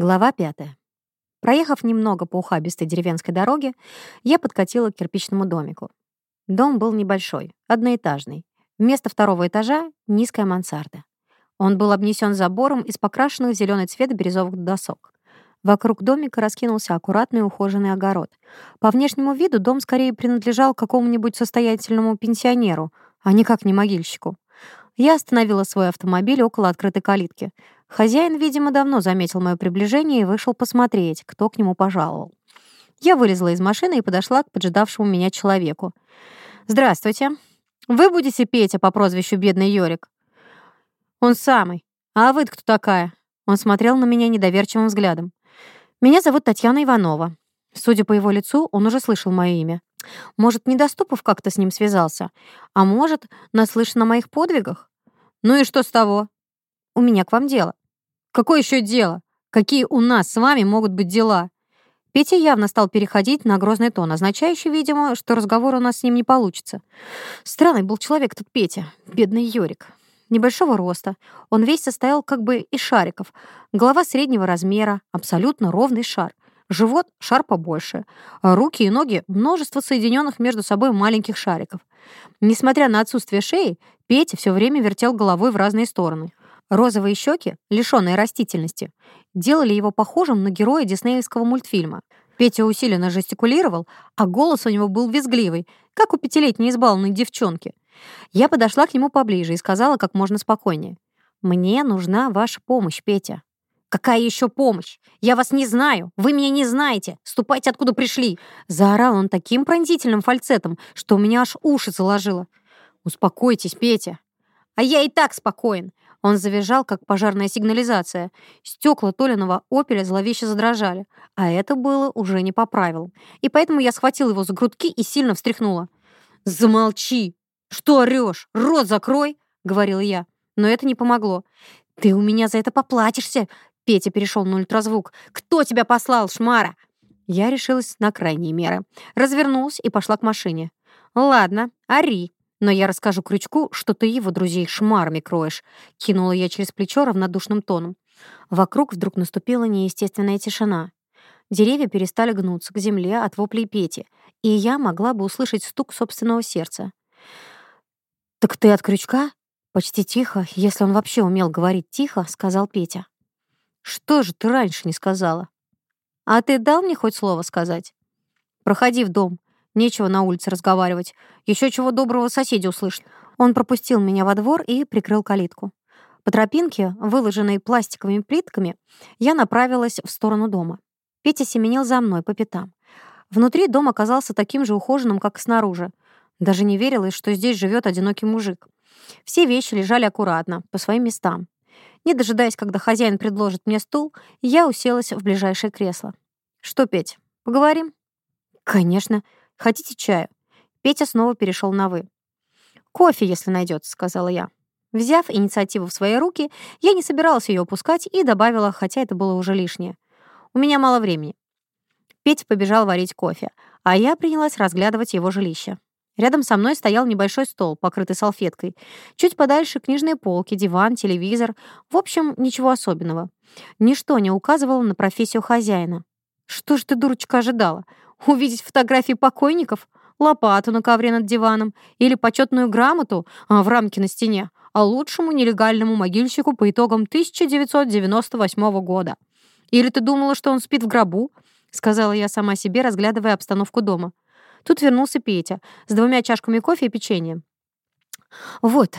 Глава 5. Проехав немного по ухабистой деревенской дороге, я подкатила к кирпичному домику. Дом был небольшой, одноэтажный. Вместо второго этажа — низкая мансарда. Он был обнесен забором из покрашенных зеленый цвет бирюзовых досок. Вокруг домика раскинулся аккуратный ухоженный огород. По внешнему виду дом скорее принадлежал какому-нибудь состоятельному пенсионеру, а никак не могильщику. Я остановила свой автомобиль около открытой калитки. Хозяин, видимо, давно заметил мое приближение и вышел посмотреть, кто к нему пожаловал. Я вылезла из машины и подошла к поджидавшему меня человеку. «Здравствуйте. Вы будете Петя по прозвищу Бедный Йорик?» «Он самый. А вы кто такая?» Он смотрел на меня недоверчивым взглядом. «Меня зовут Татьяна Иванова». Судя по его лицу, он уже слышал мое имя. Может, Недоступов как-то с ним связался, а может, наслышан о моих подвигах? Ну и что с того? У меня к вам дело. Какое еще дело? Какие у нас с вами могут быть дела? Петя явно стал переходить на грозный тон, означающий, видимо, что разговор у нас с ним не получится. Странный был человек тут Петя, бедный Йорик. Небольшого роста. Он весь состоял как бы из шариков. Голова среднего размера, абсолютно ровный шар — живот — шар побольше, руки и ноги — множество соединенных между собой маленьких шариков. Несмотря на отсутствие шеи, Петя все время вертел головой в разные стороны. Розовые щеки, лишенные растительности, делали его похожим на героя диснеевского мультфильма. Петя усиленно жестикулировал, а голос у него был визгливый, как у пятилетней избалованной девчонки. Я подошла к нему поближе и сказала как можно спокойнее. «Мне нужна ваша помощь, Петя». Какая еще помощь? Я вас не знаю, вы меня не знаете. Ступайте, откуда пришли!» Заорал он таким пронзительным фальцетом, что у меня аж уши заложило. «Успокойтесь, Петя!» «А я и так спокоен!» Он завизжал, как пожарная сигнализация. Стекла Толиного «Опеля» зловеще задрожали, а это было уже не по правилам. И поэтому я схватил его за грудки и сильно встряхнула. «Замолчи! Что орешь? Рот закрой!» — Говорил я. Но это не помогло. «Ты у меня за это поплатишься!» Петя перешел на ультразвук. «Кто тебя послал, Шмара?» Я решилась на крайние меры. Развернулась и пошла к машине. «Ладно, ори, но я расскажу Крючку, что ты его друзей шмарами кроешь», кинула я через плечо равнодушным тоном. Вокруг вдруг наступила неестественная тишина. Деревья перестали гнуться к земле от воплей Пети, и я могла бы услышать стук собственного сердца. «Так ты от крючка?» «Почти тихо, если он вообще умел говорить тихо», — сказал Петя. Что же ты раньше не сказала? А ты дал мне хоть слово сказать? Проходи в дом. Нечего на улице разговаривать. Еще чего доброго соседи услышат. Он пропустил меня во двор и прикрыл калитку. По тропинке, выложенной пластиковыми плитками, я направилась в сторону дома. Петя семенил за мной по пятам. Внутри дом оказался таким же ухоженным, как и снаружи. Даже не верилось, что здесь живет одинокий мужик. Все вещи лежали аккуратно, по своим местам. Не дожидаясь, когда хозяин предложит мне стул, я уселась в ближайшее кресло. «Что, Петь, поговорим?» «Конечно. Хотите чаю?» Петя снова перешел на «вы». «Кофе, если найдется», — сказала я. Взяв инициативу в свои руки, я не собиралась ее упускать и добавила, хотя это было уже лишнее. «У меня мало времени». Петя побежал варить кофе, а я принялась разглядывать его жилище. Рядом со мной стоял небольшой стол, покрытый салфеткой. Чуть подальше книжные полки, диван, телевизор. В общем, ничего особенного. Ничто не указывало на профессию хозяина. Что ж ты, дурочка, ожидала? Увидеть фотографии покойников? Лопату на ковре над диваном? Или почетную грамоту а, в рамке на стене? А лучшему нелегальному могильщику по итогам 1998 года. Или ты думала, что он спит в гробу? Сказала я сама себе, разглядывая обстановку дома. Тут вернулся Петя с двумя чашками кофе и печеньем. «Вот,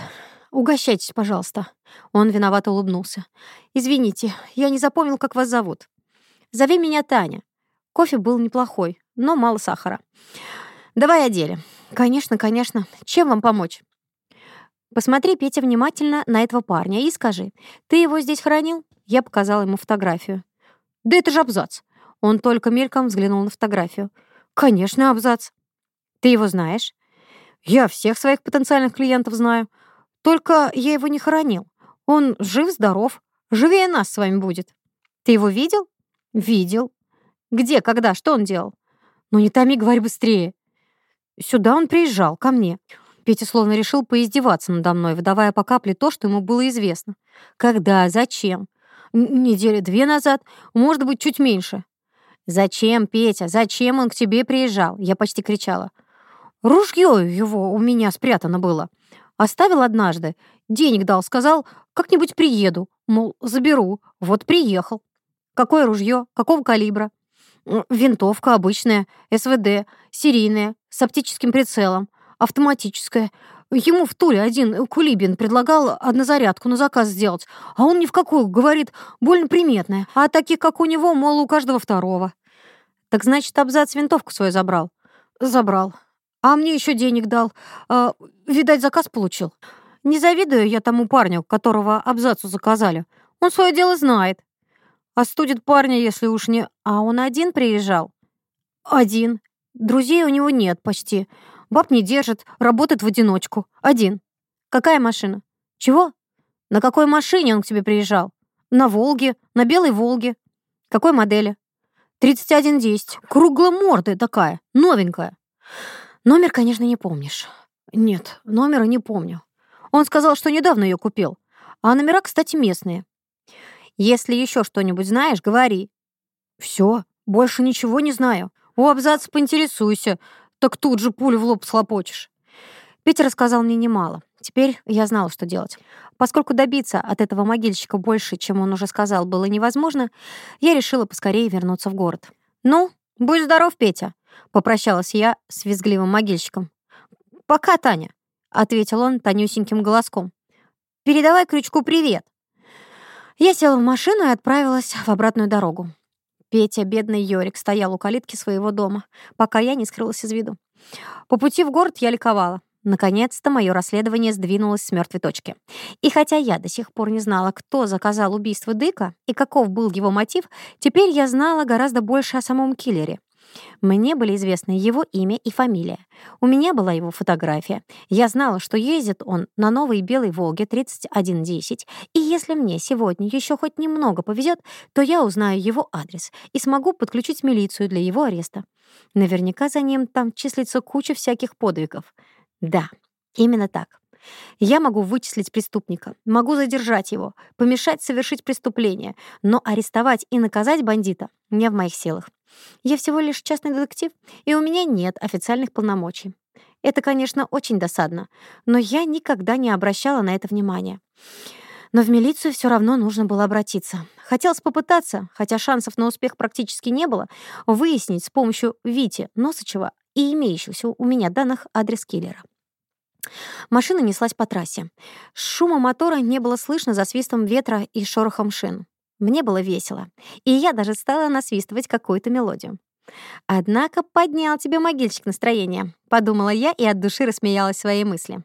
угощайтесь, пожалуйста». Он виновато улыбнулся. «Извините, я не запомнил, как вас зовут. Зови меня Таня». Кофе был неплохой, но мало сахара. «Давай о деле». «Конечно, конечно. Чем вам помочь?» «Посмотри, Петя, внимательно на этого парня и скажи, ты его здесь хранил?» Я показала ему фотографию. «Да это же абзац!» Он только мельком взглянул на фотографию. «Конечно, абзац!» Ты его знаешь? Я всех своих потенциальных клиентов знаю. Только я его не хоронил. Он жив-здоров. Живее нас с вами будет. Ты его видел? Видел. Где, когда, что он делал? Ну не томи, говори быстрее. Сюда он приезжал, ко мне. Петя словно решил поиздеваться надо мной, выдавая по капле то, что ему было известно. Когда, зачем? Недели две назад, может быть, чуть меньше. «Зачем, Петя? Зачем он к тебе приезжал?» Я почти кричала. Ружье его у меня спрятано было. Оставил однажды. Денег дал, сказал, как-нибудь приеду. Мол, заберу. Вот приехал. Какое ружье? Какого калибра? Винтовка обычная, СВД, серийная, с оптическим прицелом, автоматическая. Ему в Туле один Кулибин предлагал однозарядку на заказ сделать, а он ни в какую, говорит, больно приметная, а таких, как у него, мол, у каждого второго. Так значит, абзац винтовку свою забрал? Забрал. А мне еще денег дал. А, видать, заказ получил. Не завидую я тому парню, которого абзацу заказали. Он свое дело знает. А Остудит парня, если уж не... А он один приезжал? Один. Друзей у него нет почти. Баб не держит, работает в одиночку. Один. Какая машина? Чего? На какой машине он к тебе приезжал? На «Волге», на «Белой Волге». Какой модели? 3110. Кругломордая такая, новенькая. Номер, конечно, не помнишь. Нет, номера не помню. Он сказал, что недавно ее купил. А номера, кстати, местные. Если еще что-нибудь знаешь, говори. Все, больше ничего не знаю. У абзаца поинтересуйся, так тут же пулю в лоб слопочешь. Питер рассказал мне немало. Теперь я знала, что делать. Поскольку добиться от этого могильщика больше, чем он уже сказал, было невозможно, я решила поскорее вернуться в город. «Ну, будь здоров, Петя!» — попрощалась я с визгливым могильщиком. «Пока, Таня», — ответил он тонюсеньким голоском. «Передавай крючку привет». Я села в машину и отправилась в обратную дорогу. Петя, бедный Йорик, стоял у калитки своего дома, пока я не скрылась из виду. По пути в город я ликовала. Наконец-то мое расследование сдвинулось с мертвой точки. И хотя я до сих пор не знала, кто заказал убийство Дыка и каков был его мотив, теперь я знала гораздо больше о самом киллере. Мне были известны его имя и фамилия. У меня была его фотография. Я знала, что ездит он на новой белой «Волге» 3110, и если мне сегодня еще хоть немного повезет, то я узнаю его адрес и смогу подключить милицию для его ареста. Наверняка за ним там числится куча всяких подвигов. Да, именно так. Я могу вычислить преступника, могу задержать его, помешать совершить преступление, но арестовать и наказать бандита не в моих силах. Я всего лишь частный детектив, и у меня нет официальных полномочий. Это, конечно, очень досадно, но я никогда не обращала на это внимания. Но в милицию все равно нужно было обратиться. Хотелось попытаться, хотя шансов на успех практически не было, выяснить с помощью Вити Носычева и имеющихся у меня данных адрес киллера. Машина неслась по трассе. Шума мотора не было слышно за свистом ветра и шорохом шин. Мне было весело, и я даже стала насвистывать какую-то мелодию. «Однако поднял тебе могильщик настроение», — подумала я и от души рассмеялась своей мысли.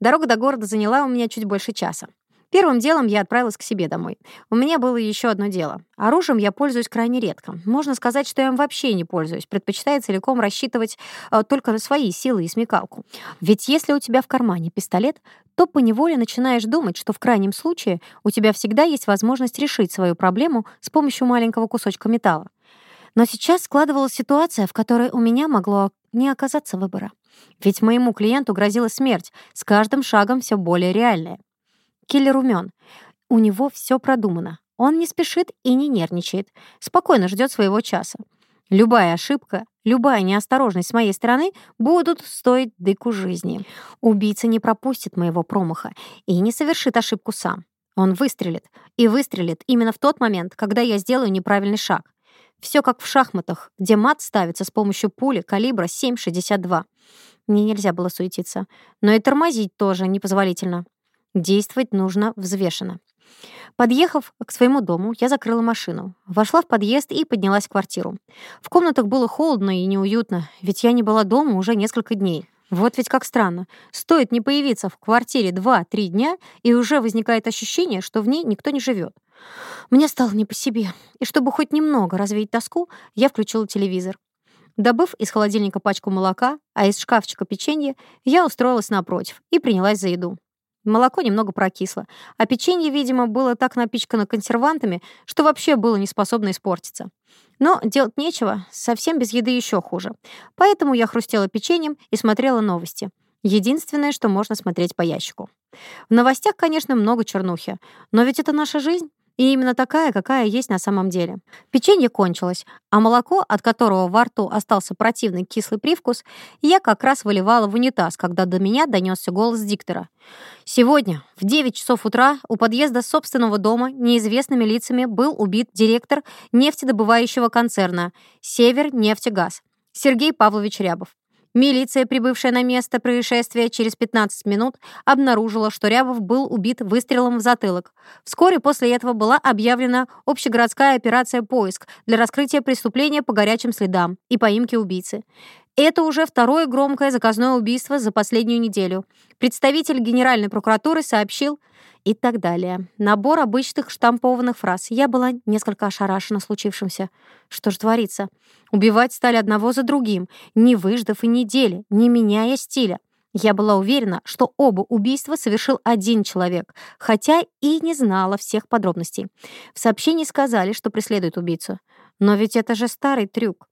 Дорога до города заняла у меня чуть больше часа. Первым делом я отправилась к себе домой. У меня было еще одно дело. Оружием я пользуюсь крайне редко. Можно сказать, что я им вообще не пользуюсь, предпочитая целиком рассчитывать э, только на свои силы и смекалку. Ведь если у тебя в кармане пистолет, то поневоле начинаешь думать, что в крайнем случае у тебя всегда есть возможность решить свою проблему с помощью маленького кусочка металла. Но сейчас складывалась ситуация, в которой у меня могло не оказаться выбора. Ведь моему клиенту грозила смерть, с каждым шагом все более реальная. Киллер умен. У него все продумано. Он не спешит и не нервничает. Спокойно ждет своего часа. Любая ошибка, любая неосторожность с моей стороны будут стоить дыку жизни. Убийца не пропустит моего промаха и не совершит ошибку сам. Он выстрелит. И выстрелит именно в тот момент, когда я сделаю неправильный шаг. Все как в шахматах, где мат ставится с помощью пули калибра 7,62. Мне нельзя было суетиться. Но и тормозить тоже непозволительно. Действовать нужно взвешенно. Подъехав к своему дому, я закрыла машину, вошла в подъезд и поднялась в квартиру. В комнатах было холодно и неуютно, ведь я не была дома уже несколько дней. Вот ведь как странно. Стоит не появиться в квартире 2-3 дня, и уже возникает ощущение, что в ней никто не живет. Мне стало не по себе, и чтобы хоть немного развеять тоску, я включила телевизор. Добыв из холодильника пачку молока, а из шкафчика печенье, я устроилась напротив и принялась за еду. Молоко немного прокисло, а печенье, видимо, было так напичкано консервантами, что вообще было не способно испортиться. Но делать нечего, совсем без еды еще хуже. Поэтому я хрустела печеньем и смотрела новости. Единственное, что можно смотреть по ящику. В новостях, конечно, много чернухи, но ведь это наша жизнь. И именно такая, какая есть на самом деле. Печенье кончилось, а молоко, от которого во рту остался противный кислый привкус, я как раз выливала в унитаз, когда до меня донесся голос диктора. Сегодня в 9 часов утра у подъезда собственного дома неизвестными лицами был убит директор нефтедобывающего концерна «Севернефтегаз» Сергей Павлович Рябов. Милиция, прибывшая на место происшествия через 15 минут, обнаружила, что Рябов был убит выстрелом в затылок. Вскоре после этого была объявлена общегородская операция «Поиск» для раскрытия преступления по горячим следам и поимки убийцы. Это уже второе громкое заказное убийство за последнюю неделю. Представитель Генеральной прокуратуры сообщил и так далее. Набор обычных штампованных фраз. Я была несколько ошарашена случившимся. Что же творится? Убивать стали одного за другим, не выждав и недели, не меняя стиля. Я была уверена, что оба убийства совершил один человек, хотя и не знала всех подробностей. В сообщении сказали, что преследуют убийцу. Но ведь это же старый трюк.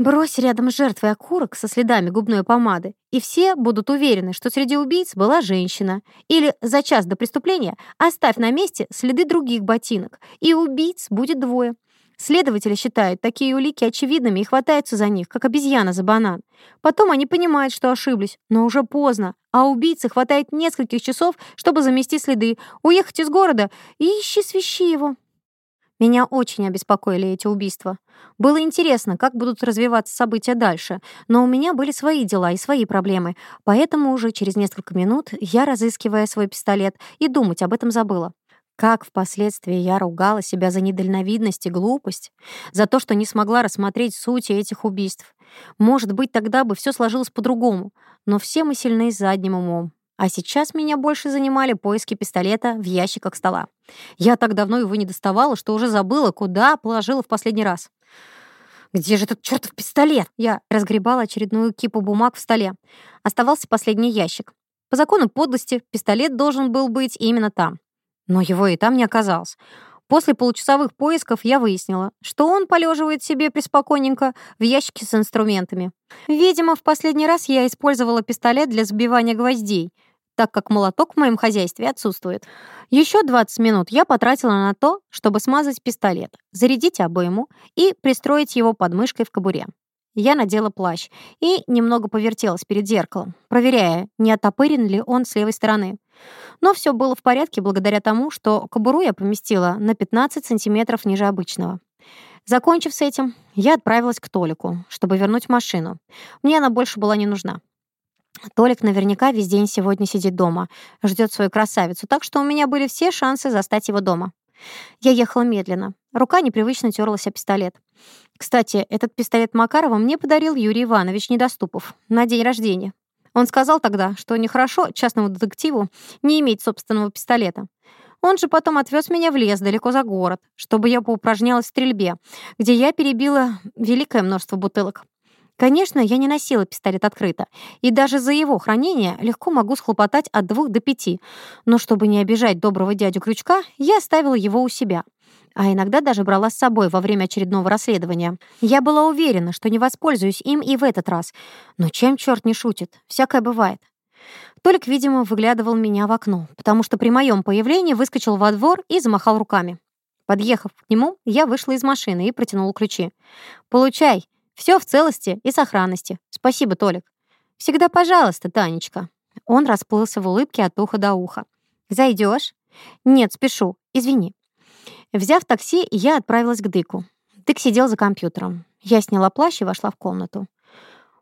Брось рядом жертвы окурок со следами губной помады, и все будут уверены, что среди убийц была женщина. Или за час до преступления оставь на месте следы других ботинок, и убийц будет двое. Следователи считают такие улики очевидными и хватаются за них, как обезьяна за банан. Потом они понимают, что ошиблись, но уже поздно, а убийце хватает нескольких часов, чтобы замести следы, уехать из города и ищи-свищи его. Меня очень обеспокоили эти убийства. Было интересно, как будут развиваться события дальше, но у меня были свои дела и свои проблемы, поэтому уже через несколько минут я, разыскивая свой пистолет, и думать об этом забыла. Как впоследствии я ругала себя за недальновидность и глупость, за то, что не смогла рассмотреть сути этих убийств. Может быть, тогда бы все сложилось по-другому, но все мы сильны задним умом. А сейчас меня больше занимали поиски пистолета в ящиках стола. Я так давно его не доставала, что уже забыла, куда положила в последний раз. «Где же этот чертов пистолет?» Я разгребала очередную кипу бумаг в столе. Оставался последний ящик. По закону подлости пистолет должен был быть именно там. Но его и там не оказалось. После получасовых поисков я выяснила, что он полеживает себе преспокойненько в ящике с инструментами. Видимо, в последний раз я использовала пистолет для забивания гвоздей — так как молоток в моем хозяйстве отсутствует. Еще 20 минут я потратила на то, чтобы смазать пистолет, зарядить обойму и пристроить его под мышкой в кобуре. Я надела плащ и немного повертелась перед зеркалом, проверяя, не отопырен ли он с левой стороны. Но все было в порядке благодаря тому, что кобуру я поместила на 15 сантиметров ниже обычного. Закончив с этим, я отправилась к Толику, чтобы вернуть машину. Мне она больше была не нужна. Толик наверняка весь день сегодня сидит дома, ждет свою красавицу, так что у меня были все шансы застать его дома. Я ехала медленно. Рука непривычно терлась о пистолет. Кстати, этот пистолет Макарова мне подарил Юрий Иванович Недоступов на день рождения. Он сказал тогда, что нехорошо частному детективу не иметь собственного пистолета. Он же потом отвез меня в лес далеко за город, чтобы я поупражнялась в стрельбе, где я перебила великое множество бутылок. Конечно, я не носила пистолет открыто, и даже за его хранение легко могу схлопотать от двух до пяти. Но чтобы не обижать доброго дядю Крючка, я оставила его у себя. А иногда даже брала с собой во время очередного расследования. Я была уверена, что не воспользуюсь им и в этот раз. Но чем черт не шутит? Всякое бывает. Толик, видимо, выглядывал меня в окно, потому что при моем появлении выскочил во двор и замахал руками. Подъехав к нему, я вышла из машины и протянула ключи. «Получай!» Все в целости и сохранности. Спасибо, Толик. Всегда пожалуйста, Танечка. Он расплылся в улыбке от уха до уха. Зайдешь? Нет, спешу. Извини. Взяв такси, я отправилась к Дыку. Дык сидел за компьютером. Я сняла плащ и вошла в комнату.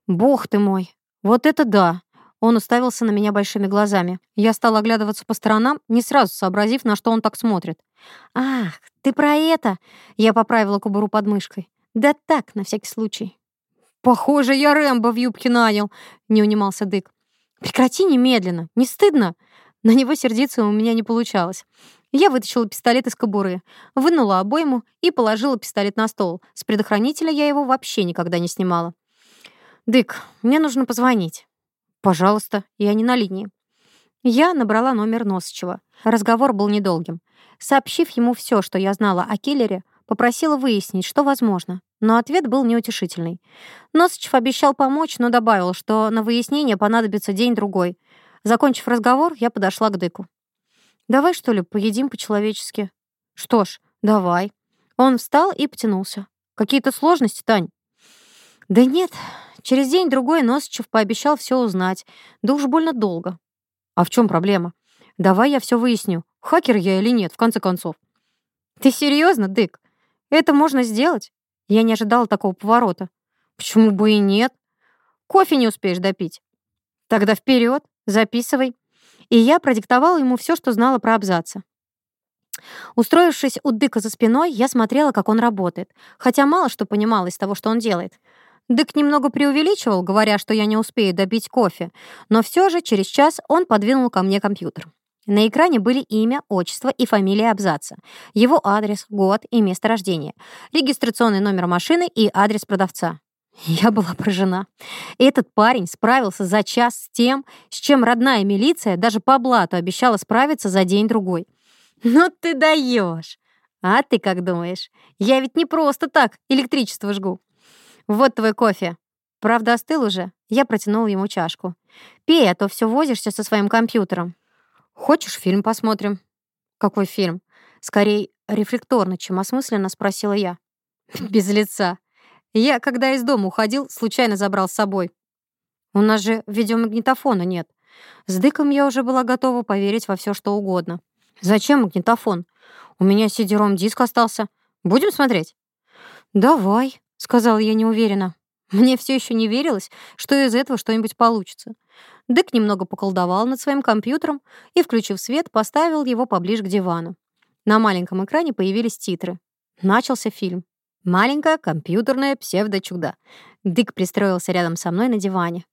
Бог ты мой! Вот это да! Он уставился на меня большими глазами. Я стала оглядываться по сторонам, не сразу сообразив, на что он так смотрит. «Ах, ты про это!» Я поправила кубуру под мышкой. «Да так, на всякий случай». «Похоже, я Рэмбо в юбке нанял», — не унимался Дык. «Прекрати немедленно. Не стыдно?» На него сердиться у меня не получалось. Я вытащила пистолет из кобуры, вынула обойму и положила пистолет на стол. С предохранителя я его вообще никогда не снимала. «Дык, мне нужно позвонить». «Пожалуйста, я не на линии». Я набрала номер Носычева. Разговор был недолгим. Сообщив ему все, что я знала о киллере, попросила выяснить, что возможно. Но ответ был неутешительный. Носычев обещал помочь, но добавил, что на выяснение понадобится день-другой. Закончив разговор, я подошла к Дыку. «Давай, что ли, поедим по-человечески?» «Что ж, давай». Он встал и потянулся. «Какие-то сложности, Тань?» «Да нет. Через день-другой Носычев пообещал все узнать. Да уж больно долго». «А в чем проблема?» «Давай я все выясню, хакер я или нет, в конце концов». «Ты серьезно, Дык? Это можно сделать?» Я не ожидала такого поворота. Почему бы и нет? Кофе не успеешь допить. Тогда вперед, записывай. И я продиктовала ему все, что знала про абзаца. Устроившись у Дыка за спиной, я смотрела, как он работает, хотя мало что понимала из того, что он делает. Дык немного преувеличивал, говоря, что я не успею добить кофе, но все же через час он подвинул ко мне компьютер. На экране были имя, отчество и фамилия абзаца, его адрес, год и место рождения, регистрационный номер машины и адрес продавца. Я была поражена. Этот парень справился за час с тем, с чем родная милиция даже по блату обещала справиться за день-другой. «Ну ты даешь!» «А ты как думаешь? Я ведь не просто так электричество жгу». «Вот твой кофе». Правда, остыл уже. Я протянула ему чашку. «Пей, а то все возишься со своим компьютером». «Хочешь фильм посмотрим?» «Какой фильм?» «Скорее, рефлекторно, чем осмысленно», — спросила я. «Без лица. Я, когда из дома уходил, случайно забрал с собой. У нас же видеомагнитофона нет. С дыком я уже была готова поверить во все, что угодно. Зачем магнитофон? У меня сидером диск остался. Будем смотреть?» «Давай», — сказала я неуверенно. Мне все еще не верилось, что из этого что-нибудь получится. Дык немного поколдовал над своим компьютером и, включив свет, поставил его поближе к дивану. На маленьком экране появились титры. Начался фильм. Маленькое компьютерное псевдочудо. Дык пристроился рядом со мной на диване.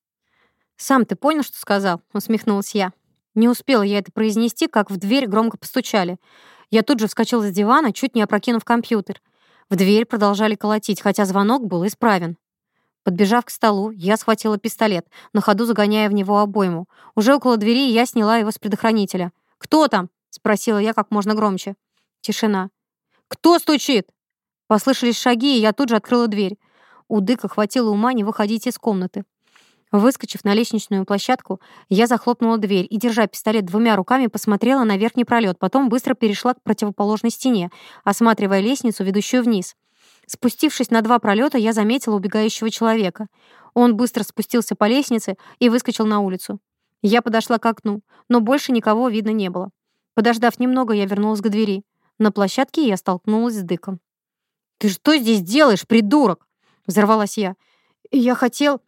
«Сам ты понял, что сказал?» — усмехнулась я. Не успела я это произнести, как в дверь громко постучали. Я тут же вскочила с дивана, чуть не опрокинув компьютер. В дверь продолжали колотить, хотя звонок был исправен. Подбежав к столу, я схватила пистолет, на ходу загоняя в него обойму. Уже около двери я сняла его с предохранителя. «Кто там?» — спросила я как можно громче. Тишина. «Кто стучит?» Послышались шаги, и я тут же открыла дверь. У Дыка хватило ума не выходить из комнаты. Выскочив на лестничную площадку, я захлопнула дверь и, держа пистолет двумя руками, посмотрела на верхний пролет, потом быстро перешла к противоположной стене, осматривая лестницу, ведущую вниз. Спустившись на два пролета, я заметила убегающего человека. Он быстро спустился по лестнице и выскочил на улицу. Я подошла к окну, но больше никого видно не было. Подождав немного, я вернулась к двери. На площадке я столкнулась с Дыком. «Ты что здесь делаешь, придурок?» — взорвалась я. «Я хотел...»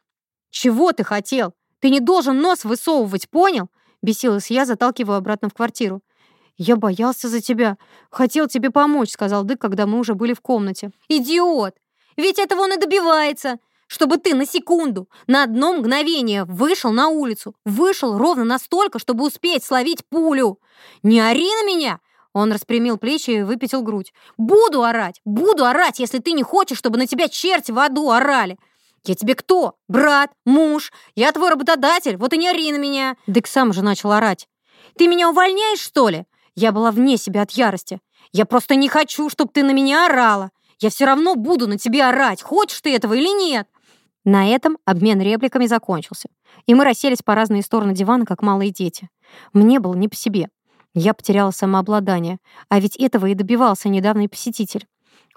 «Чего ты хотел? Ты не должен нос высовывать, понял?» — бесилась я, заталкиваю обратно в квартиру. «Я боялся за тебя. Хотел тебе помочь», — сказал Дык, когда мы уже были в комнате. «Идиот! Ведь этого он и добивается!» чтобы ты на секунду, на одно мгновение вышел на улицу. Вышел ровно настолько, чтобы успеть словить пулю. Не ори на меня!» Он распрямил плечи и выпятил грудь. «Буду орать! Буду орать, если ты не хочешь, чтобы на тебя черти в аду орали! Я тебе кто? Брат? Муж? Я твой работодатель, вот и не ори на меня!» Дык сам же начал орать. «Ты меня увольняешь, что ли? Я была вне себя от ярости. Я просто не хочу, чтобы ты на меня орала. Я все равно буду на тебе орать, хочешь ты этого или нет. На этом обмен репликами закончился, и мы расселись по разные стороны дивана, как малые дети. Мне было не по себе. Я потеряла самообладание, а ведь этого и добивался недавний посетитель.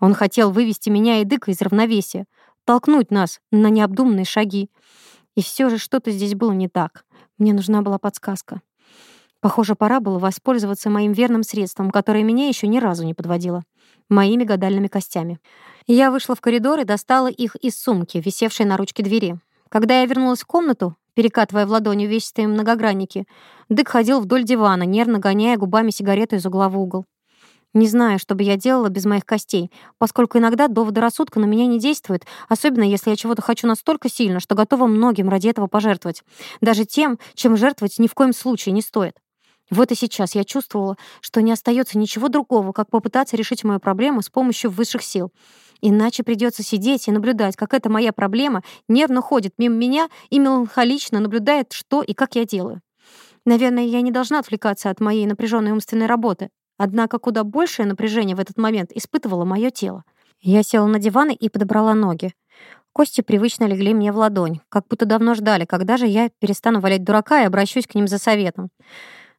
Он хотел вывести меня и Дыка из равновесия, толкнуть нас на необдуманные шаги. И все же что-то здесь было не так. Мне нужна была подсказка. Похоже, пора было воспользоваться моим верным средством, которое меня еще ни разу не подводило — моими гадальными костями. Я вышла в коридор и достала их из сумки, висевшей на ручке двери. Когда я вернулась в комнату, перекатывая в ладони увесистые многогранники, Дык ходил вдоль дивана, нервно гоняя губами сигарету из угла в угол. Не знаю, что бы я делала без моих костей, поскольку иногда доводы рассудка на меня не действуют, особенно если я чего-то хочу настолько сильно, что готова многим ради этого пожертвовать. Даже тем, чем жертвовать ни в коем случае не стоит. Вот и сейчас я чувствовала, что не остается ничего другого, как попытаться решить мою проблему с помощью высших сил. Иначе придется сидеть и наблюдать, как эта моя проблема нервно ходит мимо меня и меланхолично наблюдает, что и как я делаю. Наверное, я не должна отвлекаться от моей напряженной умственной работы. Однако куда большее напряжение в этот момент испытывало мое тело. Я села на диван и подобрала ноги. Кости привычно легли мне в ладонь, как будто давно ждали, когда же я перестану валять дурака и обращусь к ним за советом.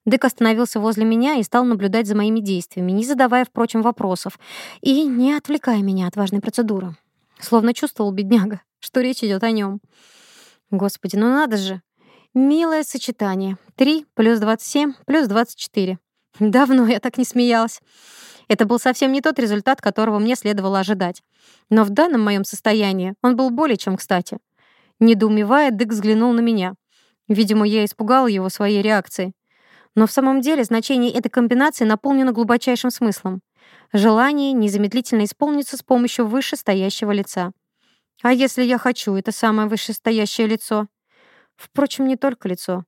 Дык остановился возле меня и стал наблюдать за моими действиями, не задавая, впрочем, вопросов, и не отвлекая меня от важной процедуры. Словно чувствовал бедняга, что речь идет о нем. Господи, ну надо же! Милое сочетание. 3 плюс 27 плюс 24. Давно я так не смеялась. Это был совсем не тот результат, которого мне следовало ожидать. Но в данном моем состоянии он был более чем кстати. Недоумевая, Дык взглянул на меня. Видимо, я испугала его своей реакцией. Но в самом деле значение этой комбинации наполнено глубочайшим смыслом. Желание незамедлительно исполнится с помощью вышестоящего лица. А если я хочу это самое вышестоящее лицо? Впрочем, не только лицо.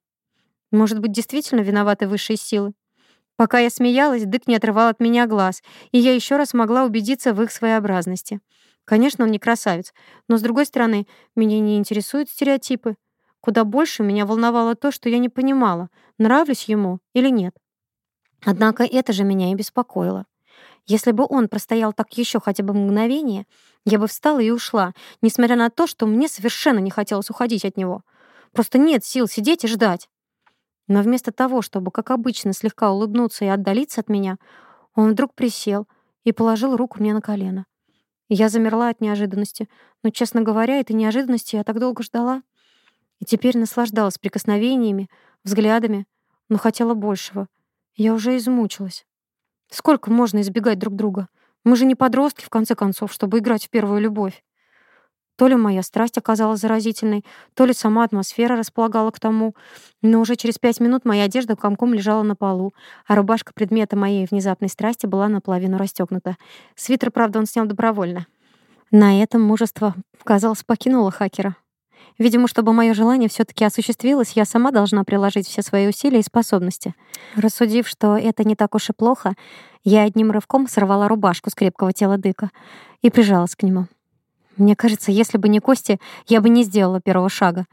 Может быть, действительно виноваты высшие силы? Пока я смеялась, Дык не отрывал от меня глаз, и я еще раз могла убедиться в их своеобразности. Конечно, он не красавец, но, с другой стороны, меня не интересуют стереотипы. Куда больше меня волновало то, что я не понимала, нравлюсь ему или нет. Однако это же меня и беспокоило. Если бы он простоял так еще хотя бы мгновение, я бы встала и ушла, несмотря на то, что мне совершенно не хотелось уходить от него. Просто нет сил сидеть и ждать. Но вместо того, чтобы, как обычно, слегка улыбнуться и отдалиться от меня, он вдруг присел и положил руку мне на колено. Я замерла от неожиданности, но, честно говоря, этой неожиданности я так долго ждала и теперь наслаждалась прикосновениями, взглядами, но хотела большего. Я уже измучилась. Сколько можно избегать друг друга? Мы же не подростки, в конце концов, чтобы играть в первую любовь. То ли моя страсть оказалась заразительной, то ли сама атмосфера располагала к тому, но уже через пять минут моя одежда комком лежала на полу, а рубашка предмета моей внезапной страсти была наполовину расстегнута. Свитер, правда, он снял добровольно. На этом мужество, казалось, покинуло хакера. Видимо, чтобы мое желание все-таки осуществилось, я сама должна приложить все свои усилия и способности. Рассудив, что это не так уж и плохо, я одним рывком сорвала рубашку с крепкого тела Дыка и прижалась к нему. Мне кажется, если бы не Кости, я бы не сделала первого шага.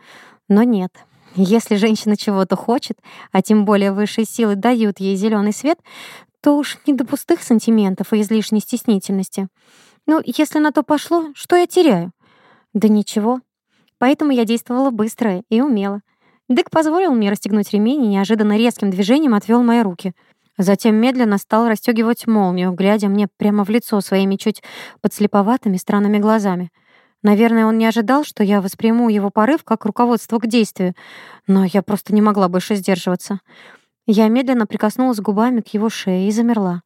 Но нет. Если женщина чего-то хочет, а тем более высшие силы дают ей зеленый свет, то уж не до пустых сантиментов и излишней стеснительности. Ну, если на то пошло, что я теряю? Да ничего поэтому я действовала быстро и умело. Дык позволил мне расстегнуть ремень и неожиданно резким движением отвел мои руки. Затем медленно стал расстегивать молнию, глядя мне прямо в лицо своими чуть подслеповатыми странными глазами. Наверное, он не ожидал, что я восприму его порыв как руководство к действию, но я просто не могла больше сдерживаться. Я медленно прикоснулась губами к его шее и замерла.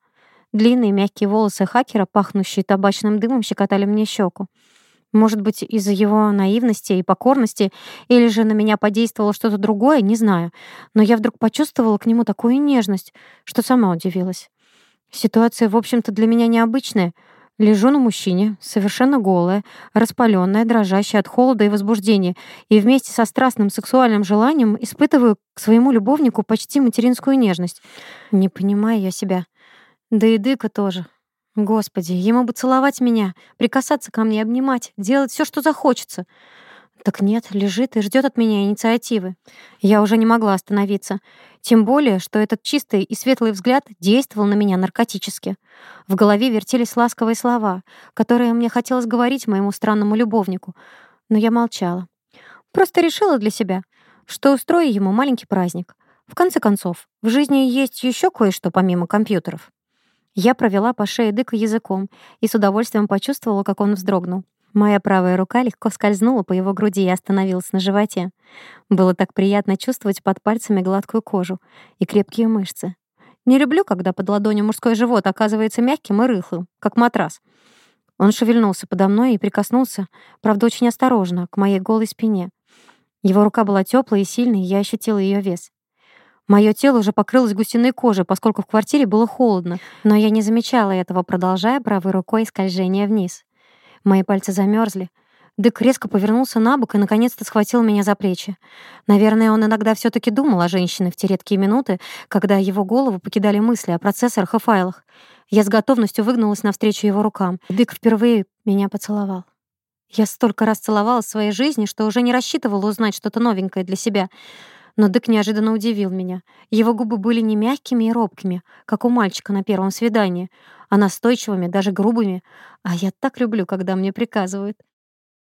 Длинные мягкие волосы хакера, пахнущие табачным дымом, щекотали мне щеку. Может быть, из-за его наивности и покорности, или же на меня подействовало что-то другое, не знаю. Но я вдруг почувствовала к нему такую нежность, что сама удивилась. Ситуация, в общем-то, для меня необычная. Лежу на мужчине, совершенно голая, распаленная, дрожащая от холода и возбуждения, и вместе со страстным сексуальным желанием испытываю к своему любовнику почти материнскую нежность. Не понимаю я себя. Да и дыка тоже. Господи, ему бы целовать меня, прикасаться ко мне, обнимать, делать все, что захочется. Так нет, лежит и ждет от меня инициативы. Я уже не могла остановиться. Тем более, что этот чистый и светлый взгляд действовал на меня наркотически. В голове вертелись ласковые слова, которые мне хотелось говорить моему странному любовнику. Но я молчала. Просто решила для себя, что устрою ему маленький праздник. В конце концов, в жизни есть еще кое-что помимо компьютеров. Я провела по шее Дыка языком и с удовольствием почувствовала, как он вздрогнул. Моя правая рука легко скользнула по его груди и остановилась на животе. Было так приятно чувствовать под пальцами гладкую кожу и крепкие мышцы. Не люблю, когда под ладонью мужской живот оказывается мягким и рыхлым, как матрас. Он шевельнулся подо мной и прикоснулся, правда, очень осторожно, к моей голой спине. Его рука была теплой и сильной, и я ощутила ее вес. Мое тело уже покрылось гусиной кожей, поскольку в квартире было холодно, но я не замечала этого, продолжая правой рукой скольжение вниз. Мои пальцы замерзли. Дык резко повернулся на бок и наконец-то схватил меня за плечи. Наверное, он иногда все таки думал о женщине в те редкие минуты, когда его голову покидали мысли о процессорах и файлах. Я с готовностью выгнулась навстречу его рукам. Дык впервые меня поцеловал. Я столько раз целовала в своей жизни, что уже не рассчитывала узнать что-то новенькое для себя — но Дык неожиданно удивил меня. Его губы были не мягкими и робкими, как у мальчика на первом свидании, а настойчивыми, даже грубыми. А я так люблю, когда мне приказывают.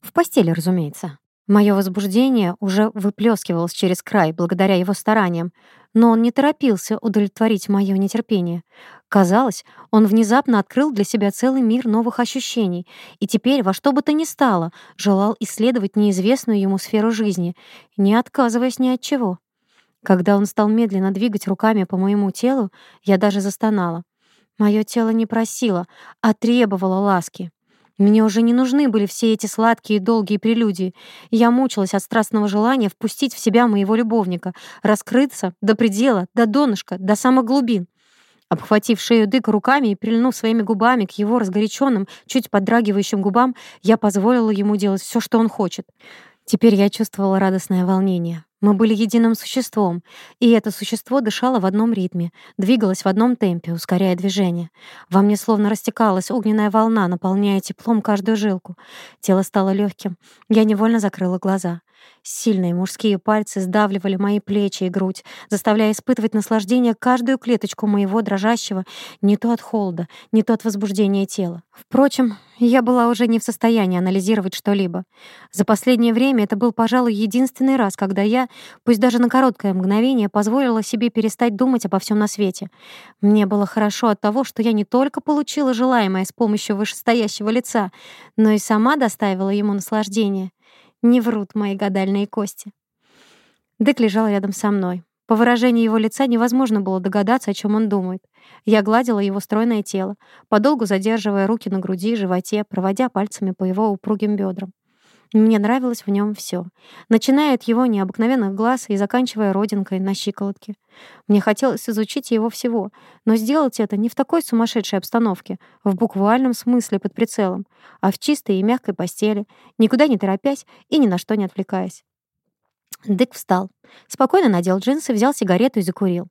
В постели, разумеется. Мое возбуждение уже выплескивалось через край благодаря его стараниям, но он не торопился удовлетворить мое нетерпение. Казалось, он внезапно открыл для себя целый мир новых ощущений и теперь во что бы то ни стало желал исследовать неизвестную ему сферу жизни, не отказываясь ни от чего. Когда он стал медленно двигать руками по моему телу, я даже застонала. Мое тело не просило, а требовало ласки. Мне уже не нужны были все эти сладкие и долгие прелюдии. Я мучилась от страстного желания впустить в себя моего любовника, раскрыться до предела, до донышка, до самых глубин. Обхватив шею Дыка руками и прильнув своими губами к его разгоряченным, чуть подрагивающим губам, я позволила ему делать все, что он хочет. Теперь я чувствовала радостное волнение. Мы были единым существом, и это существо дышало в одном ритме, двигалось в одном темпе, ускоряя движение. Во мне словно растекалась огненная волна, наполняя теплом каждую жилку. Тело стало легким. Я невольно закрыла глаза — Сильные мужские пальцы сдавливали мои плечи и грудь, заставляя испытывать наслаждение каждую клеточку моего дрожащего не то от холода, не то от возбуждения тела. Впрочем, я была уже не в состоянии анализировать что-либо. За последнее время это был, пожалуй, единственный раз, когда я, пусть даже на короткое мгновение, позволила себе перестать думать обо всем на свете. Мне было хорошо от того, что я не только получила желаемое с помощью вышестоящего лица, но и сама доставила ему наслаждение. Не врут мои гадальные кости. Дык лежал рядом со мной. По выражению его лица невозможно было догадаться, о чем он думает. Я гладила его стройное тело, подолгу задерживая руки на груди и животе, проводя пальцами по его упругим бедрам. Мне нравилось в нем все, начиная от его необыкновенных глаз и заканчивая родинкой на щиколотке. Мне хотелось изучить его всего, но сделать это не в такой сумасшедшей обстановке, в буквальном смысле под прицелом, а в чистой и мягкой постели, никуда не торопясь и ни на что не отвлекаясь. Дык встал, спокойно надел джинсы, взял сигарету и закурил.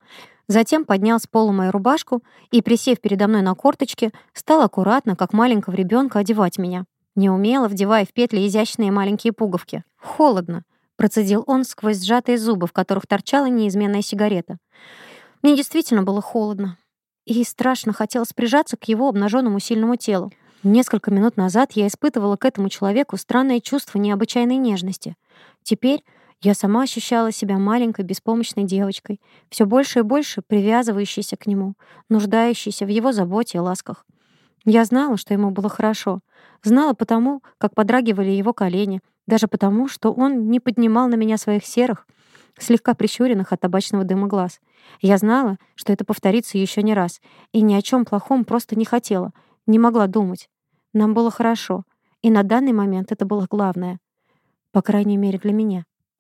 Затем поднял с пола мою рубашку и, присев передо мной на корточке, стал аккуратно, как маленького ребенка, одевать меня неумело вдевая в петли изящные маленькие пуговки. «Холодно», — процедил он сквозь сжатые зубы, в которых торчала неизменная сигарета. «Мне действительно было холодно, и страшно хотелось прижаться к его обнаженному сильному телу. Несколько минут назад я испытывала к этому человеку странное чувство необычайной нежности. Теперь я сама ощущала себя маленькой беспомощной девочкой, все больше и больше привязывающейся к нему, нуждающейся в его заботе и ласках. Я знала, что ему было хорошо. Знала потому, как подрагивали его колени, даже потому, что он не поднимал на меня своих серых, слегка прищуренных от табачного дыма глаз. Я знала, что это повторится еще не раз, и ни о чем плохом просто не хотела, не могла думать. Нам было хорошо, и на данный момент это было главное. По крайней мере, для меня.